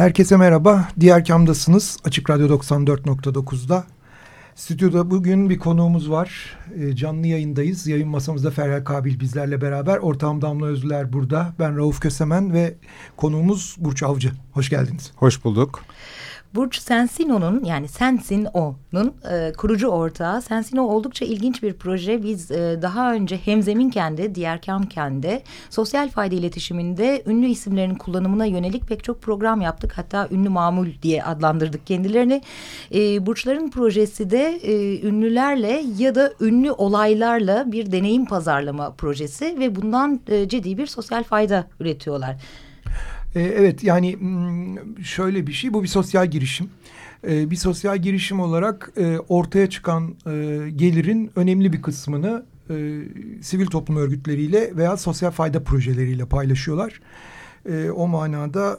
Herkese merhaba. Diğer kamdasınız. Açık Radyo 94.9'da. Stüdyoda bugün bir konuğumuz var. E, canlı yayındayız. Yayın masamızda Ferhat Kabil bizlerle beraber. Ortağım Damla Özlüler burada. Ben Rauf Kösemen ve konuğumuz Burç Avcı. Hoş geldiniz. Hoş bulduk. Burç Sensino'nun yani Sensino'nun e, kurucu ortağı. Sensino oldukça ilginç bir proje. Biz e, daha önce hem Zeminken'de, diğer Kamken'de sosyal fayda iletişiminde ünlü isimlerin kullanımına yönelik pek çok program yaptık. Hatta ünlü mamul diye adlandırdık kendilerini. E, Burçların projesi de e, ünlülerle ya da ünlü olaylarla bir deneyim pazarlama projesi ve bundan e, ciddi bir sosyal fayda üretiyorlar. E, evet yani hmm, şöyle bir şey bu bir sosyal girişim. E, bir sosyal girişim olarak e, ortaya çıkan gelirin önemli bir kısmını sivil toplum örgütleriyle veya sosyal fayda projeleriyle paylaşıyorlar. o manada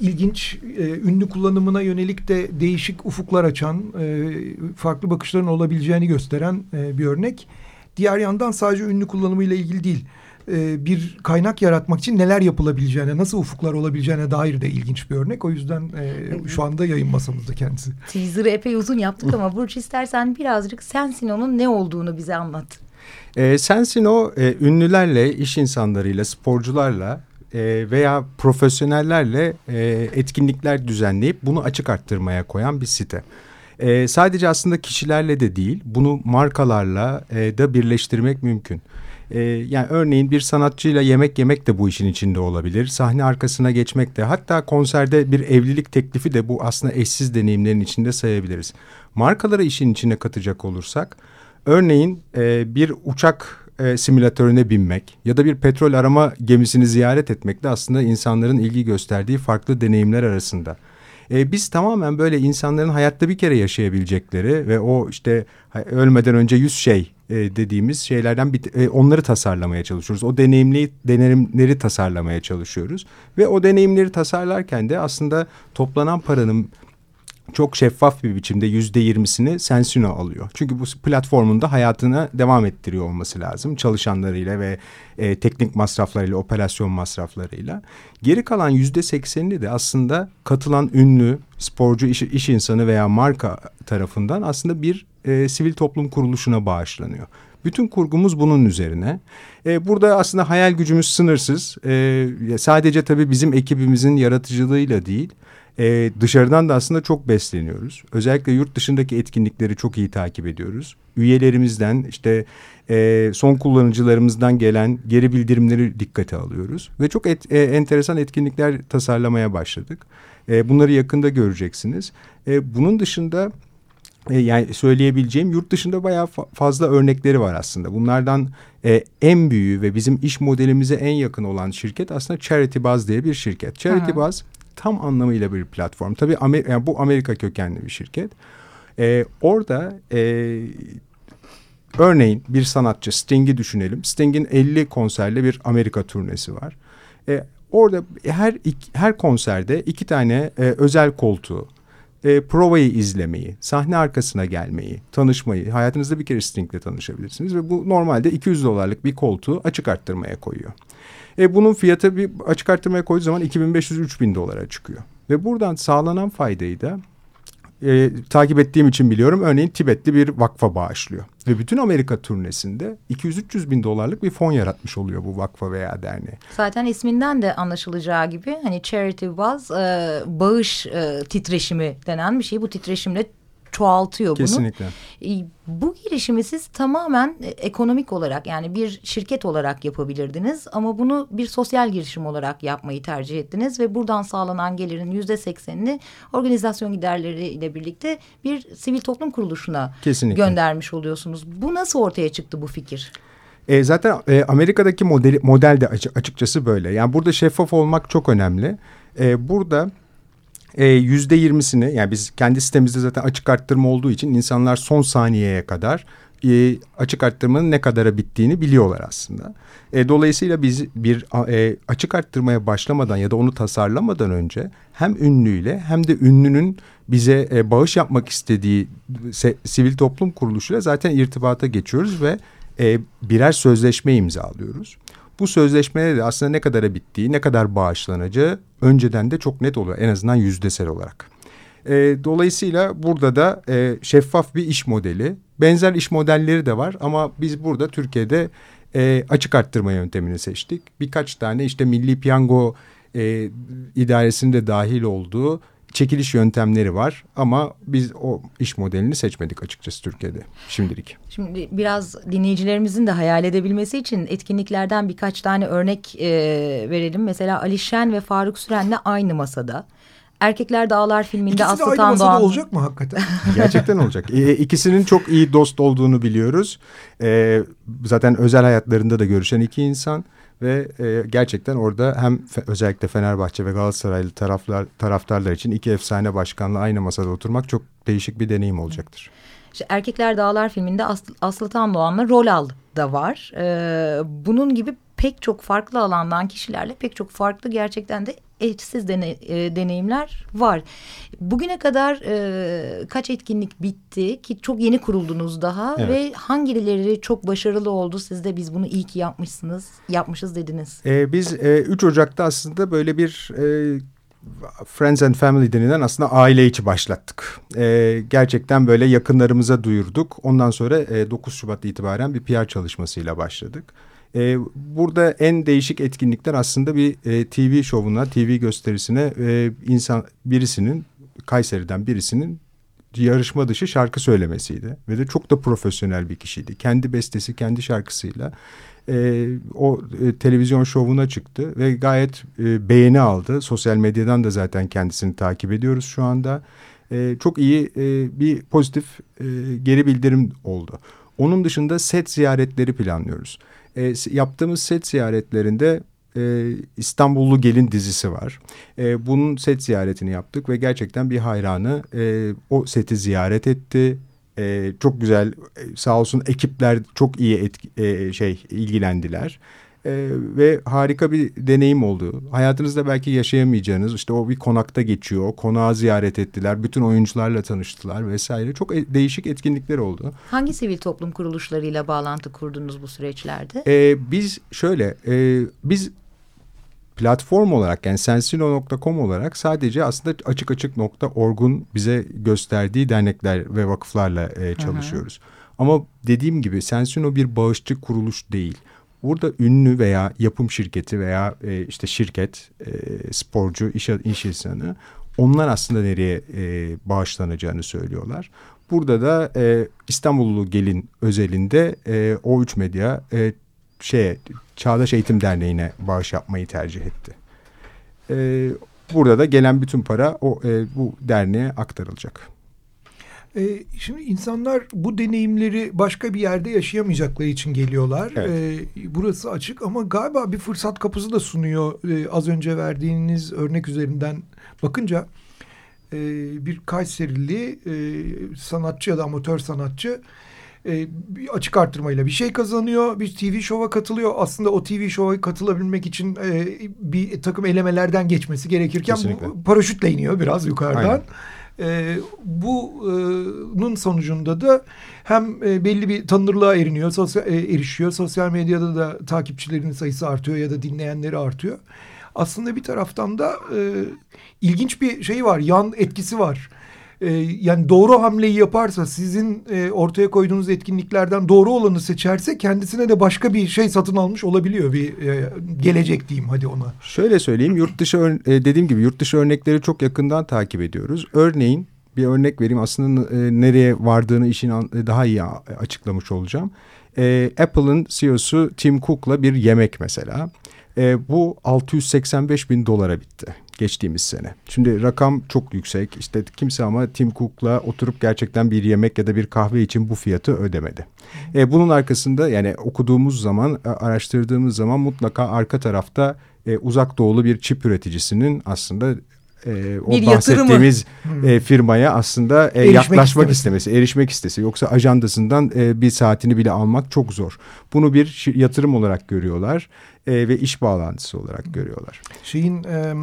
ilginç, ünlü kullanımına yönelik de değişik ufuklar açan, farklı bakışların olabileceğini gösteren bir örnek. Diğer yandan sadece ünlü kullanımıyla ilgili değil e, bir kaynak yaratmak için neler yapılabileceğine, nasıl ufuklar olabileceğine dair de ilginç bir örnek. O yüzden e, şu anda yayın masamızda kendisi. Teaser'ı epey uzun yaptık ama Burç istersen birazcık Sensino'nun ne olduğunu bize anlat. E, Sensino e, ünlülerle, iş insanlarıyla, sporcularla e, veya profesyonellerle e, etkinlikler düzenleyip bunu açık arttırmaya koyan bir site. E, sadece aslında kişilerle de değil, bunu markalarla e, da birleştirmek mümkün. E, yani örneğin bir sanatçıyla yemek yemek de bu işin içinde olabilir. Sahne arkasına geçmek de hatta konserde bir evlilik teklifi de bu aslında eşsiz deneyimlerin içinde sayabiliriz. Markaları işin içine katacak olursak örneğin e, bir uçak e, simülatörüne binmek ya da bir petrol arama gemisini ziyaret etmek de aslında insanların ilgi gösterdiği farklı deneyimler arasında. E, biz tamamen böyle insanların hayatta bir kere yaşayabilecekleri ve o işte ölmeden önce yüz şey e, dediğimiz şeylerden bir, e, onları tasarlamaya çalışıyoruz. O deneyimli deneyimleri tasarlamaya çalışıyoruz ve o deneyimleri tasarlarken de aslında toplanan paranın çok şeffaf bir biçimde yüzde yirmisini Sensino alıyor. Çünkü bu platformunda hayatını devam ettiriyor olması lazım. Çalışanlarıyla ve e, teknik masraflarıyla, operasyon masraflarıyla. Geri kalan yüzde seksenini de aslında katılan ünlü, sporcu, iş, iş insanı veya marka tarafından aslında bir e, sivil toplum kuruluşuna bağışlanıyor. Bütün kurgumuz bunun üzerine. E, burada aslında hayal gücümüz sınırsız. E, sadece tabii bizim ekibimizin yaratıcılığıyla değil e, dışarıdan da aslında çok besleniyoruz. Özellikle yurt dışındaki etkinlikleri çok iyi takip ediyoruz. Üyelerimizden işte e, son kullanıcılarımızdan gelen geri bildirimleri dikkate alıyoruz. Ve çok et, e, enteresan etkinlikler tasarlamaya başladık. E, bunları yakında göreceksiniz. E, bunun dışında yani söyleyebileceğim yurt dışında bayağı fa fazla örnekleri var aslında. Bunlardan e, en büyüğü ve bizim iş modelimize en yakın olan şirket aslında Charity Buzz diye bir şirket. Charity Aha. Buzz tam anlamıyla bir platform. Tabii Amer yani bu Amerika kökenli bir şirket. Ee, orada e, örneğin bir sanatçı Sting'i düşünelim. Sting'in 50 konserli bir Amerika turnesi var. Ee, orada her her konserde iki tane e, özel koltuğu, e, provayı izlemeyi, sahne arkasına gelmeyi, tanışmayı, hayatınızda bir kere Sting'le tanışabilirsiniz ve bu normalde 200 dolarlık bir koltuğu açık arttırmaya koyuyor. E, bunun fiyatı bir açık arttırmaya koyduğu zaman 2500-3000 dolara çıkıyor. Ve buradan sağlanan faydayı da e, takip ettiğim için biliyorum. Örneğin Tibetli bir vakfa bağışlıyor. Ve bütün Amerika turnesinde 200-300 bin dolarlık bir fon yaratmış oluyor bu vakfa veya derneğe. Zaten isminden de anlaşılacağı gibi hani charity was e, bağış e, titreşimi denen bir şey. Bu titreşimle çoğaltıyor bunu. Kesinlikle. Bu girişimi siz tamamen e, ekonomik olarak yani bir şirket olarak yapabilirdiniz ama bunu bir sosyal girişim olarak yapmayı tercih ettiniz ve buradan sağlanan gelirin yüzde seksenini organizasyon giderleriyle birlikte bir sivil toplum kuruluşuna Kesinlikle. göndermiş oluyorsunuz. Bu nasıl ortaya çıktı bu fikir? E, zaten e, Amerika'daki modeli, model de açıkçası böyle. Yani burada şeffaf olmak çok önemli. E, burada yüzde yirmisini yani biz kendi sitemizde zaten açık arttırma olduğu için insanlar son saniyeye kadar e, açık arttırmanın ne kadara bittiğini biliyorlar aslında. E, dolayısıyla biz bir e, açık arttırmaya başlamadan ya da onu tasarlamadan önce hem ünlüyle hem de ünlünün bize e, bağış yapmak istediği se, sivil toplum kuruluşuyla zaten irtibata geçiyoruz ve e, birer sözleşme imzalıyoruz. Bu sözleşmede de aslında ne kadara bittiği, ne kadar bağışlanacağı önceden de çok net oluyor en azından yüzdesel olarak. E, dolayısıyla burada da e, şeffaf bir iş modeli, benzer iş modelleri de var ama biz burada Türkiye'de e, açık arttırma yöntemini seçtik. Birkaç tane işte Milli Piyango e, idaresinde dahil olduğu çekiliş yöntemleri var ama biz o iş modelini seçmedik açıkçası Türkiye'de şimdilik. Şimdi biraz dinleyicilerimizin de hayal edebilmesi için etkinliklerden birkaç tane örnek e, verelim. Mesela Ali Şen ve Faruk Süren'le aynı masada. Erkekler Dağlar filminde İkisi Aslı de aynı Tan masada Doğan... olacak mı hakikaten? Gerçekten olacak. E, ikisinin çok iyi dost olduğunu biliyoruz. E, zaten özel hayatlarında da görüşen iki insan ve e, gerçekten orada hem fe, özellikle Fenerbahçe ve Galatasaraylı taraflar taraftarlar için iki efsane başkanla aynı masada oturmak çok değişik bir deneyim olacaktır. İşte Erkekler Dağlar filminde Aslı, Aslı Tan Doğan'la rol al da var. Ee, bunun gibi pek çok farklı alandan kişilerle pek çok farklı gerçekten de eşsiz dene, e, deneyimler var. Bugüne kadar e, kaç etkinlik bitti ki çok yeni kuruldunuz daha evet. ve hangileri çok başarılı oldu siz de biz bunu iyi ki yapmışsınız yapmışız dediniz. E, biz e, 3 Ocak'ta aslında böyle bir e, Friends and Family denilen aslında aile içi başlattık. E, gerçekten böyle yakınlarımıza duyurduk. Ondan sonra e, 9 Şubat itibaren bir PR çalışmasıyla başladık. E, burada en değişik etkinlikler aslında bir e, TV şovuna, TV gösterisine e, insan birisinin Kayseri'den birisinin yarışma dışı şarkı söylemesiydi. Ve de çok da profesyonel bir kişiydi. Kendi bestesi, kendi şarkısıyla e, o e, televizyon şovuna çıktı ve gayet e, beğeni aldı. Sosyal medyadan da zaten kendisini takip ediyoruz şu anda. E, çok iyi e, bir pozitif e, geri bildirim oldu. Onun dışında set ziyaretleri planlıyoruz. E, yaptığımız set ziyaretlerinde e, İstanbullu Gelin dizisi var. E, bunun set ziyaretini yaptık ve gerçekten bir hayranı e, o seti ziyaret etti. E, çok güzel e, sağ olsun ekipler çok iyi etki, e, şey ilgilendiler. Ee, ve harika bir deneyim oldu. Hayatınızda belki yaşayamayacağınız işte o bir konakta geçiyor. O konağı ziyaret ettiler. Bütün oyuncularla tanıştılar vesaire. Çok e değişik etkinlikler oldu. Hangi sivil toplum kuruluşlarıyla bağlantı kurdunuz bu süreçlerde? Ee, biz şöyle e, biz platform olarak yani sensino.com olarak sadece aslında açık açık nokta orgun bize gösterdiği dernekler ve vakıflarla e, çalışıyoruz. Hı hı. Ama dediğim gibi Sensino bir bağışçı kuruluş değil. Burada ünlü veya yapım şirketi veya e, işte şirket, e, sporcu, iş, iş insanı onlar aslında nereye e, bağışlanacağını söylüyorlar. Burada da e, İstanbullu Gelin özelinde e, O3 Medya e, şeye Çağdaş Eğitim Derneği'ne bağış yapmayı tercih etti. E, burada da gelen bütün para o e, bu derneğe aktarılacak. E, şimdi insanlar bu deneyimleri başka bir yerde yaşayamayacakları için geliyorlar. Evet. E, burası açık ama galiba bir fırsat kapısı da sunuyor. E, az önce verdiğiniz örnek üzerinden bakınca e, bir Kayserili e, sanatçı ya da amatör sanatçı e, bir açık arttırmayla bir şey kazanıyor. Bir TV şova katılıyor. Aslında o TV şova katılabilmek için e, bir takım elemelerden geçmesi gerekirken bu, paraşütle iniyor biraz yukarıdan. Aynen. E, bunun sonucunda da hem e, belli bir tanınırlığa eriniyor, sosyal, e, erişiyor. Sosyal medyada da takipçilerinin sayısı artıyor ya da dinleyenleri artıyor. Aslında bir taraftan da e, ilginç bir şey var, yan etkisi var e, yani doğru hamleyi yaparsa sizin e, ortaya koyduğunuz etkinliklerden doğru olanı seçerse kendisine de başka bir şey satın almış olabiliyor bir e, gelecek diyeyim hadi ona. Şöyle söyleyeyim yurt dışı e, dediğim gibi yurt dışı örnekleri çok yakından takip ediyoruz. Örneğin bir örnek vereyim. Aslında e, nereye vardığını işin an, daha iyi açıklamış olacağım. E, Apple'ın CEO'su Tim Cook'la bir yemek mesela. E, bu 685 bin dolara bitti geçtiğimiz sene. Şimdi rakam çok yüksek. İşte kimse ama Tim Cook'la oturup gerçekten bir yemek ya da bir kahve için bu fiyatı ödemedi. E, bunun arkasında yani okuduğumuz zaman, araştırdığımız zaman mutlaka arka tarafta e, uzak doğulu bir çip üreticisinin aslında e, o bir bahsettiğimiz e, firmaya aslında e, yaklaşmak istemesi. istemesi, erişmek istesi. Yoksa ajandasından e, bir saatini bile almak çok zor. Bunu bir yatırım olarak görüyorlar e, ve iş bağlantısı olarak görüyorlar. Şeyin e,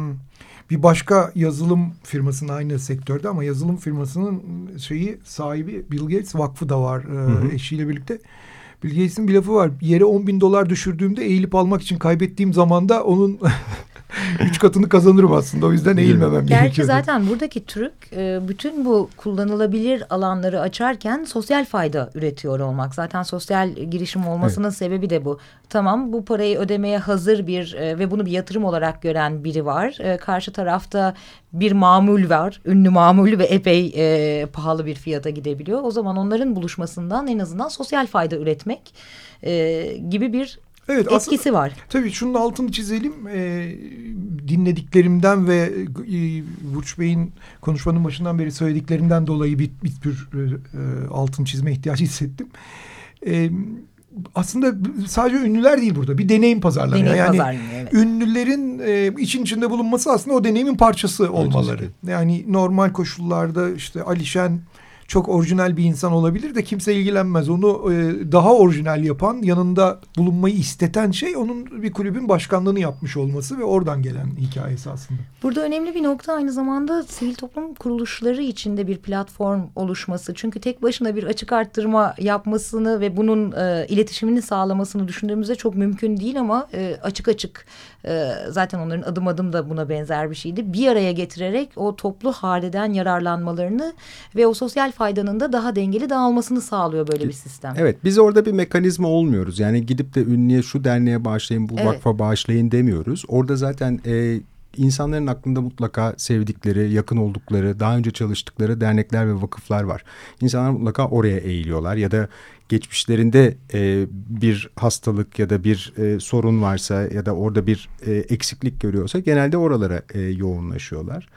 bir başka yazılım firmasının aynı sektörde ama yazılım firmasının şeyi sahibi Bill Gates Vakfı da var e, hı hı. eşiyle birlikte. Bill Gates'in bir lafı var. Yere 10 bin dolar düşürdüğümde eğilip almak için kaybettiğim zamanda onun üç katını kazanırım aslında. O yüzden eğilmemem Gerçi gerekiyor. Gerçi zaten buradaki Türk e, bütün bu kullanılabilir alanları açarken sosyal fayda üretiyor olmak. Zaten sosyal girişim olmasının evet. sebebi de bu. Tamam bu parayı ödemeye hazır bir e, ve bunu bir yatırım olarak gören biri var. E, karşı tarafta bir mamul var. Ünlü mamul ve epey e, pahalı bir fiyata gidebiliyor. O zaman onların buluşmasından en azından sosyal fayda üretmek e, gibi bir Evet, etkisi aslında, var. Tabii şunun altını çizelim. E, dinlediklerimden ve e, Burç Bey'in konuşmanın başından beri söylediklerinden dolayı bir, bir tür e, e, altın çizme ihtiyacı hissettim. E, aslında sadece ünlüler değil burada. Bir deneyim pazarları. Deneyim yani pazarlığı, evet. ünlülerin e, için içinde bulunması aslında o deneyimin parçası olmaları. Yani normal koşullarda işte Alişen çok orijinal bir insan olabilir de kimse ilgilenmez. Onu e, daha orijinal yapan, yanında bulunmayı isteten şey onun bir kulübün başkanlığını yapmış olması ve oradan gelen hikayesi aslında. Burada önemli bir nokta aynı zamanda sivil toplum kuruluşları içinde bir platform oluşması. Çünkü tek başına bir açık arttırma yapmasını ve bunun e, iletişimini sağlamasını düşündüğümüzde çok mümkün değil ama e, açık açık e, zaten onların adım adım da buna benzer bir şeydi. Bir araya getirerek o toplu haleden yararlanmalarını ve o sosyal faydanın da daha dengeli dağılmasını sağlıyor böyle bir sistem. Evet biz orada bir mekanizma olmuyoruz. Yani gidip de ünlüye şu derneğe bağışlayın bu evet. vakfa bağışlayın demiyoruz. Orada zaten e, insanların aklında mutlaka sevdikleri, yakın oldukları, daha önce çalıştıkları dernekler ve vakıflar var. İnsanlar mutlaka oraya eğiliyorlar ya da geçmişlerinde e, bir hastalık ya da bir e, sorun varsa ya da orada bir e, eksiklik görüyorsa genelde oralara e, yoğunlaşıyorlar.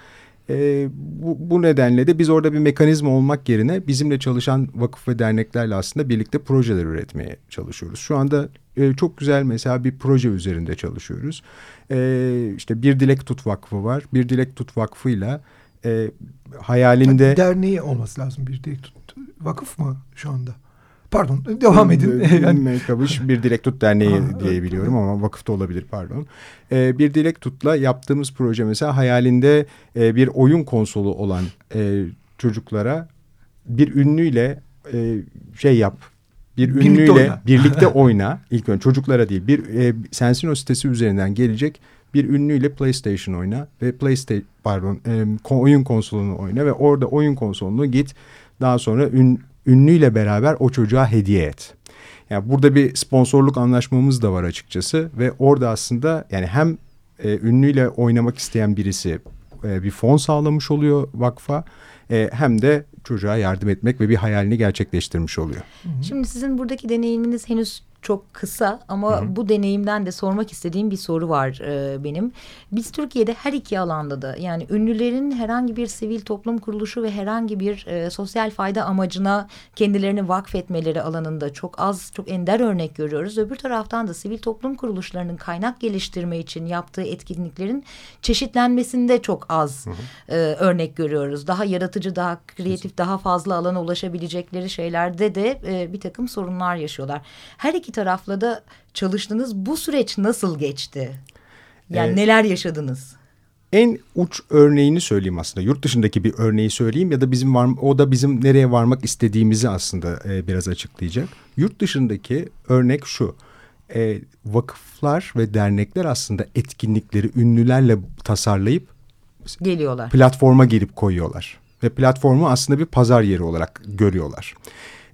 E, bu, bu nedenle de biz orada bir mekanizma olmak yerine bizimle çalışan vakıf ve derneklerle aslında birlikte projeler üretmeye çalışıyoruz. Şu anda e, çok güzel mesela bir proje üzerinde çalışıyoruz. E, işte Bir Dilek Tut Vakfı var. Bir Dilek Tut Vakfı'yla e, hayalinde... Derneği olması lazım Bir Dilek Tut. Vakıf mı şu anda? Pardon devam edin. yani... Mekabuş bir Dilek Tut Derneği ha, diye biliyorum ama vakıfta olabilir pardon. Ee, bir Dilek Tut'la yaptığımız proje mesela hayalinde e, bir oyun konsolu olan e, çocuklara bir ünlüyle e, şey yap. Bir birlikte ünlüyle oyna. birlikte oyna. İlk önce çocuklara değil bir e, Sensino sitesi üzerinden gelecek bir ünlüyle PlayStation oyna ve PlayStation pardon e, oyun konsolunu oyna ve orada oyun konsolunu git daha sonra ün, ünlüyle beraber o çocuğa hediye et. Yani burada bir sponsorluk anlaşmamız da var açıkçası ve orada aslında yani hem e, ünlüyle oynamak isteyen birisi e, bir fon sağlamış oluyor vakfa e, hem de çocuğa yardım etmek ve bir hayalini gerçekleştirmiş oluyor. Şimdi sizin buradaki deneyiminiz henüz çok kısa ama Hı -hı. bu deneyimden de sormak istediğim bir soru var e, benim. Biz Türkiye'de her iki alanda da yani ünlülerin herhangi bir sivil toplum kuruluşu ve herhangi bir e, sosyal fayda amacına kendilerini vakfetmeleri alanında çok az çok ender örnek görüyoruz. Öbür taraftan da sivil toplum kuruluşlarının kaynak geliştirme için yaptığı etkinliklerin çeşitlenmesinde çok az Hı -hı. E, örnek görüyoruz. Daha yaratıcı, daha kreatif, daha fazla alana ulaşabilecekleri şeylerde de e, bir takım sorunlar yaşıyorlar. Her iki iki tarafla da çalıştınız. Bu süreç nasıl geçti? Yani ee, neler yaşadınız? En uç örneğini söyleyeyim aslında. Yurt dışındaki bir örneği söyleyeyim ya da bizim var, o da bizim nereye varmak istediğimizi aslında e, biraz açıklayacak. Yurt dışındaki örnek şu. E, vakıflar ve dernekler aslında etkinlikleri ünlülerle tasarlayıp geliyorlar. Platforma gelip koyuyorlar ve platformu aslında bir pazar yeri olarak görüyorlar.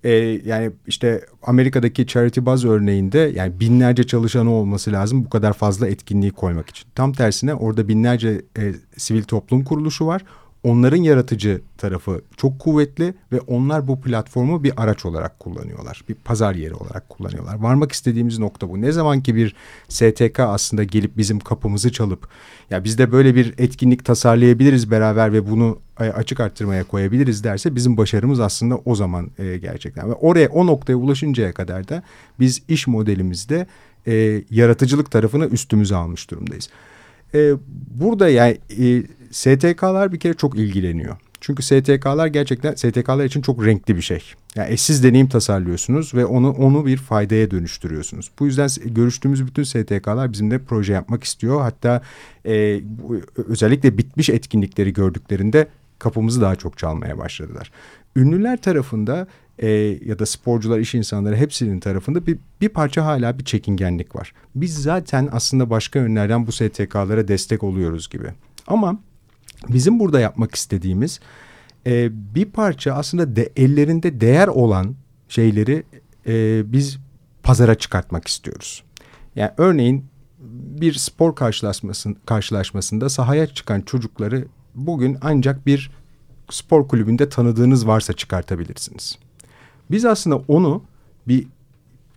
E, yani işte Amerika'daki Charity Buzz örneğinde yani binlerce çalışanı olması lazım bu kadar fazla etkinliği koymak için. Tam tersine orada binlerce e, sivil toplum kuruluşu var. Onların yaratıcı tarafı çok kuvvetli ve onlar bu platformu bir araç olarak kullanıyorlar. Bir pazar yeri olarak kullanıyorlar. Varmak istediğimiz nokta bu. Ne zaman ki bir STK aslında gelip bizim kapımızı çalıp ya biz de böyle bir etkinlik tasarlayabiliriz beraber ve bunu e, açık arttırmaya koyabiliriz derse bizim başarımız aslında o zaman e, gerçekten. Ve oraya o noktaya ulaşıncaya kadar da biz iş modelimizde e, yaratıcılık tarafını üstümüze almış durumdayız. E, burada yani e, STK'lar bir kere çok ilgileniyor. Çünkü STK'lar gerçekten STK'lar için çok renkli bir şey. Yani eşsiz deneyim tasarlıyorsunuz ve onu onu bir faydaya dönüştürüyorsunuz. Bu yüzden görüştüğümüz bütün STK'lar bizimle proje yapmak istiyor. Hatta e, özellikle bitmiş etkinlikleri gördüklerinde kapımızı daha çok çalmaya başladılar. Ünlüler tarafında e, ya da sporcular, iş insanları hepsinin tarafında bir, bir parça hala bir çekingenlik var. Biz zaten aslında başka yönlerden bu STK'lara destek oluyoruz gibi. Ama bizim burada yapmak istediğimiz e, bir parça aslında de, ellerinde değer olan şeyleri e, biz pazara çıkartmak istiyoruz. Yani örneğin bir spor karşılaşmasın, karşılaşmasında sahaya çıkan çocukları bugün ancak bir spor kulübünde tanıdığınız varsa çıkartabilirsiniz. Biz aslında onu bir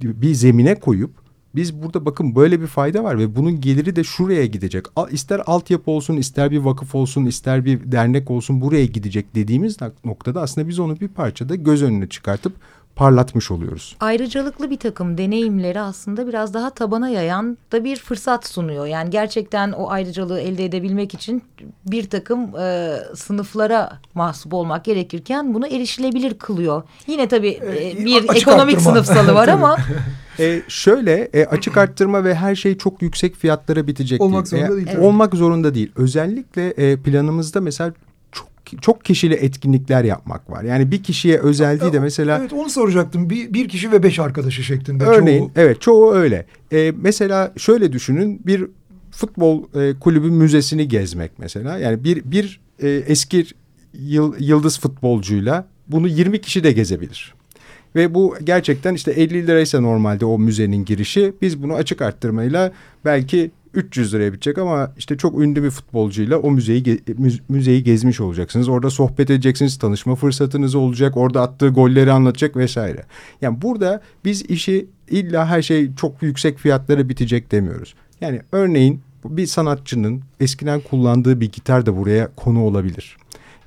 bir zemine koyup biz burada bakın böyle bir fayda var ve bunun geliri de şuraya gidecek. İster altyapı olsun, ister bir vakıf olsun, ister bir dernek olsun buraya gidecek dediğimiz noktada aslında biz onu bir parçada göz önüne çıkartıp parlatmış oluyoruz. Ayrıcalıklı bir takım deneyimleri aslında biraz daha tabana yayan da bir fırsat sunuyor. Yani gerçekten o ayrıcalığı elde edebilmek için bir takım e, sınıflara mahsup olmak gerekirken bunu erişilebilir kılıyor. Yine tabii e, bir Açık ekonomik arttırma. sınıfsalı var ama... E, şöyle e, açık arttırma ve her şey çok yüksek fiyatlara bitecek olmak değil. Zorunda değil evet. Olmak zorunda değil. Özellikle e, planımızda mesela çok kişili etkinlikler yapmak var. Yani bir kişiye özel değil de mesela... Evet onu soracaktım. Bir, bir kişi ve beş arkadaşı şeklinde. Örneğin çoğu... evet çoğu öyle. Ee, mesela şöyle düşünün bir futbol e, kulübü müzesini gezmek mesela. Yani bir, bir e, eski yıldız futbolcuyla bunu 20 kişi de gezebilir. Ve bu gerçekten işte 50 liraysa normalde o müzenin girişi. Biz bunu açık arttırmayla belki 300 liraya bitecek ama işte çok ünlü bir futbolcuyla o müzeyi müzeyi gezmiş olacaksınız. Orada sohbet edeceksiniz, tanışma fırsatınız olacak. Orada attığı golleri anlatacak vesaire. Yani burada biz işi illa her şey çok yüksek fiyatlara bitecek demiyoruz. Yani örneğin bir sanatçının eskiden kullandığı bir gitar da buraya konu olabilir.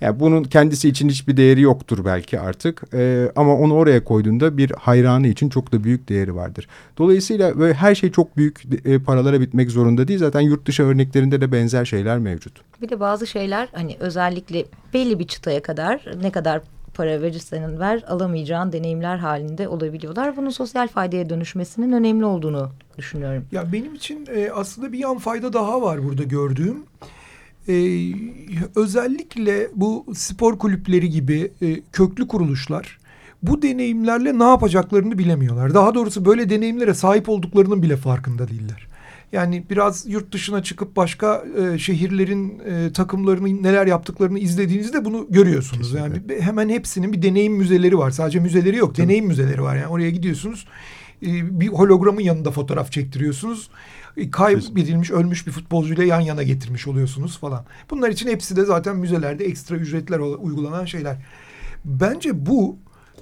Yani bunun kendisi için hiçbir değeri yoktur belki artık. E, ama onu oraya koyduğunda bir hayranı için çok da büyük değeri vardır. Dolayısıyla böyle her şey çok büyük e, paralara bitmek zorunda değil. Zaten yurt dışı örneklerinde de benzer şeyler mevcut. Bir de bazı şeyler hani özellikle belli bir çıtaya kadar ne kadar para verirsen ver alamayacağın deneyimler halinde olabiliyorlar. Bunun sosyal faydaya dönüşmesinin önemli olduğunu düşünüyorum. Ya benim için e, aslında bir yan fayda daha var burada gördüğüm e, özellikle bu spor kulüpleri gibi e, köklü kuruluşlar bu deneyimlerle ne yapacaklarını bilemiyorlar. Daha doğrusu böyle deneyimlere sahip olduklarının bile farkında değiller. Yani biraz yurt dışına çıkıp başka e, şehirlerin e, takımlarının neler yaptıklarını izlediğinizde bunu görüyorsunuz. Kesinlikle. Yani hemen hepsinin bir deneyim müzeleri var. Sadece müzeleri yok, Tabii. deneyim müzeleri var. Yani oraya gidiyorsunuz, e, bir hologramın yanında fotoğraf çektiriyorsunuz kaybedilmiş, ölmüş bir futbolcuyla yan yana getirmiş oluyorsunuz falan. Bunlar için hepsi de zaten müzelerde ekstra ücretler uygulanan şeyler. Bence bu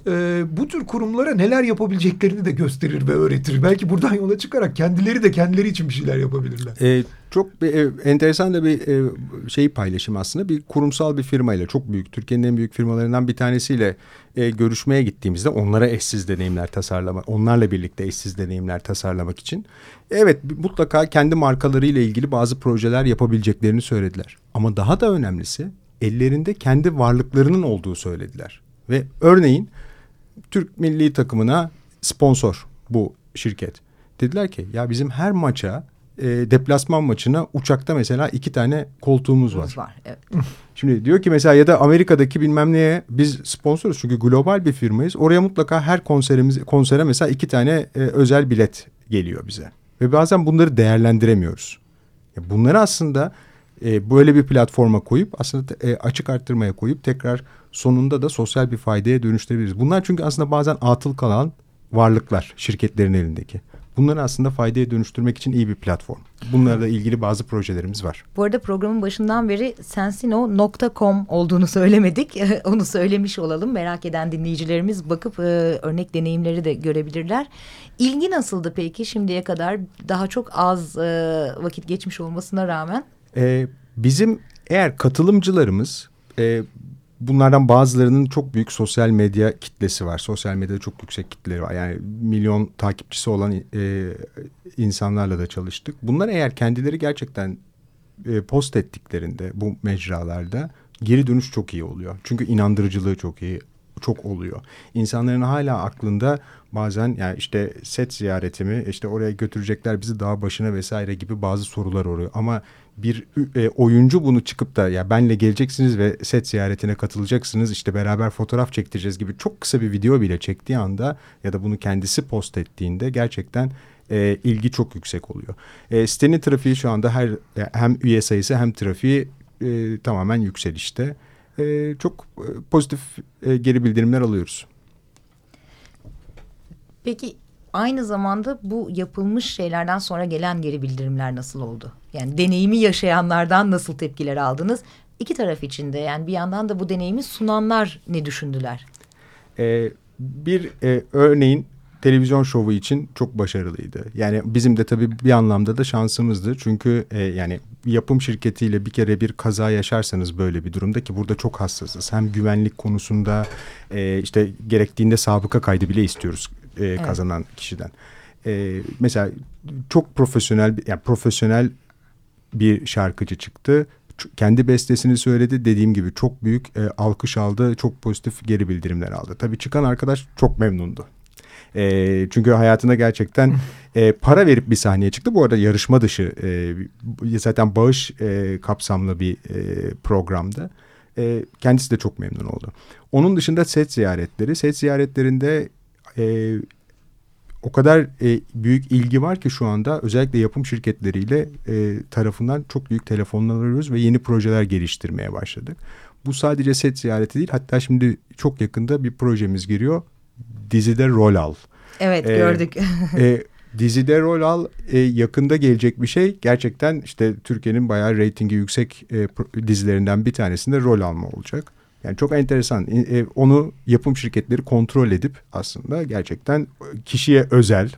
e, bu tür kurumlara neler yapabileceklerini de gösterir ve öğretir. Belki buradan yola çıkarak kendileri de kendileri için bir şeyler yapabilirler. E, çok bir, e, enteresan da bir e, şey paylaşım aslında. Bir kurumsal bir firmayla çok büyük, Türkiye'nin en büyük firmalarından bir tanesiyle e, görüşmeye gittiğimizde onlara eşsiz deneyimler tasarlamak, onlarla birlikte eşsiz deneyimler tasarlamak için. Evet mutlaka kendi markalarıyla ilgili bazı projeler yapabileceklerini söylediler. Ama daha da önemlisi ellerinde kendi varlıklarının olduğu söylediler. Ve örneğin Türk milli takımına sponsor bu şirket. Dediler ki ya bizim her maça e, deplasman maçına uçakta mesela iki tane koltuğumuz var. var evet. Şimdi diyor ki mesela ya da Amerika'daki bilmem neye biz sponsoruz çünkü global bir firmayız. Oraya mutlaka her konserimiz konsere mesela iki tane e, özel bilet geliyor bize. Ve bazen bunları değerlendiremiyoruz. Bunları aslında e, böyle bir platforma koyup aslında e, açık arttırmaya koyup tekrar sonunda da sosyal bir faydaya dönüştürebiliriz. Bunlar çünkü aslında bazen atıl kalan varlıklar şirketlerin elindeki. Bunları aslında faydaya dönüştürmek için iyi bir platform. Bunlarla ilgili bazı projelerimiz var. Bu arada programın başından beri sensino.com olduğunu söylemedik. Onu söylemiş olalım. Merak eden dinleyicilerimiz bakıp e, örnek deneyimleri de görebilirler. İlgi nasıldı peki şimdiye kadar? Daha çok az e, vakit geçmiş olmasına rağmen. Ee, bizim eğer katılımcılarımız e, bunlardan bazılarının çok büyük sosyal medya kitlesi var. Sosyal medyada çok yüksek kitleleri var. Yani milyon takipçisi olan e, insanlarla da çalıştık. Bunlar eğer kendileri gerçekten e, post ettiklerinde bu mecralarda geri dönüş çok iyi oluyor. Çünkü inandırıcılığı çok iyi çok oluyor. İnsanların hala aklında bazen yani işte set ziyaretimi işte oraya götürecekler bizi dağ başına vesaire gibi bazı sorular oluyor. Ama bir e, oyuncu bunu çıkıp da ya benle geleceksiniz ve set ziyaretine katılacaksınız işte beraber fotoğraf çektireceğiz gibi çok kısa bir video bile çektiği anda ya da bunu kendisi post ettiğinde gerçekten e, ilgi çok yüksek oluyor. E, sitenin trafiği şu anda her hem üye sayısı hem trafiği e, tamamen yükselişte. E, çok e, pozitif e, geri bildirimler alıyoruz. Peki aynı zamanda bu yapılmış şeylerden sonra gelen geri bildirimler nasıl oldu? Yani deneyimi yaşayanlardan nasıl tepkiler aldınız? İki taraf içinde yani bir yandan da bu deneyimi sunanlar ne düşündüler? Ee, bir e, örneğin televizyon şovu için çok başarılıydı. Yani bizim de tabii bir anlamda da şansımızdı. Çünkü e, yani yapım şirketiyle bir kere bir kaza yaşarsanız böyle bir durumda ki burada çok hassasız. Hem güvenlik konusunda e, işte gerektiğinde sabıka kaydı bile istiyoruz e, evet. kazanan kişiden. E, mesela çok profesyonel yani profesyonel bir şarkıcı çıktı. Kendi bestesini söyledi. Dediğim gibi çok büyük e, alkış aldı. Çok pozitif geri bildirimler aldı. Tabii çıkan arkadaş çok memnundu. E, çünkü hayatında gerçekten e, para verip bir sahneye çıktı. Bu arada yarışma dışı e, zaten bağış e, kapsamlı bir e, programda. E, kendisi de çok memnun oldu. Onun dışında set ziyaretleri. Set ziyaretlerinde e, o kadar e, büyük ilgi var ki şu anda özellikle yapım şirketleriyle e, tarafından çok büyük telefonlar alıyoruz ve yeni projeler geliştirmeye başladık. Bu sadece set ziyareti değil hatta şimdi çok yakında bir projemiz giriyor. Dizide rol al. Evet ee, gördük. e, dizide rol al e, yakında gelecek bir şey. Gerçekten işte Türkiye'nin bayağı reytingi yüksek e, dizilerinden bir tanesinde rol alma olacak. Yani çok enteresan. E, onu yapım şirketleri kontrol edip aslında gerçekten kişiye özel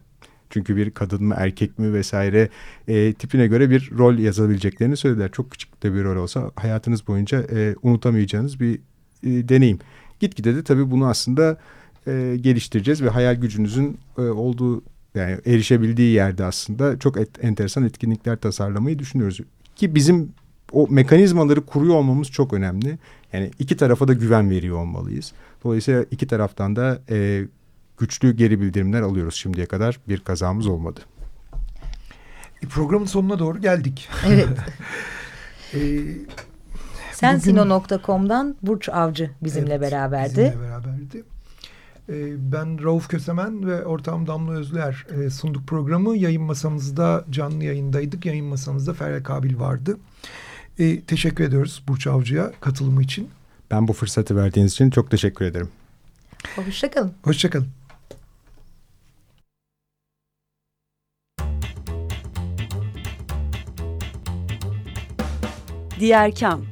çünkü bir kadın mı erkek mi vesaire e, tipine göre bir rol yazabileceklerini söylediler. Çok küçük de bir rol olsa hayatınız boyunca e, unutamayacağınız bir e, deneyim. Gitgide de tabii bunu aslında e, geliştireceğiz ve hayal gücünüzün e, olduğu yani erişebildiği yerde aslında çok et, enteresan etkinlikler tasarlamayı düşünüyoruz. Ki bizim o mekanizmaları kuruyor olmamız çok önemli. Yani iki tarafa da güven veriyor olmalıyız. Dolayısıyla iki taraftan da e, güçlü geri bildirimler alıyoruz şimdiye kadar. Bir kazamız olmadı. E, programın sonuna doğru geldik. Evet. e, Sensino.com'dan Burç Avcı bizimle evet, beraberdi. Bizimle beraberdi. E, ben Rauf Kösemen ve ortağım Damla Özler e, sunduk programı. Yayın masamızda canlı yayındaydık. Yayın masamızda Ferel Kabil vardı. E, teşekkür ediyoruz Burç Avcı'ya katılımı için. Ben bu fırsatı verdiğiniz için çok teşekkür ederim. Hoşçakalın. Hoşçakalın. Diğer Kam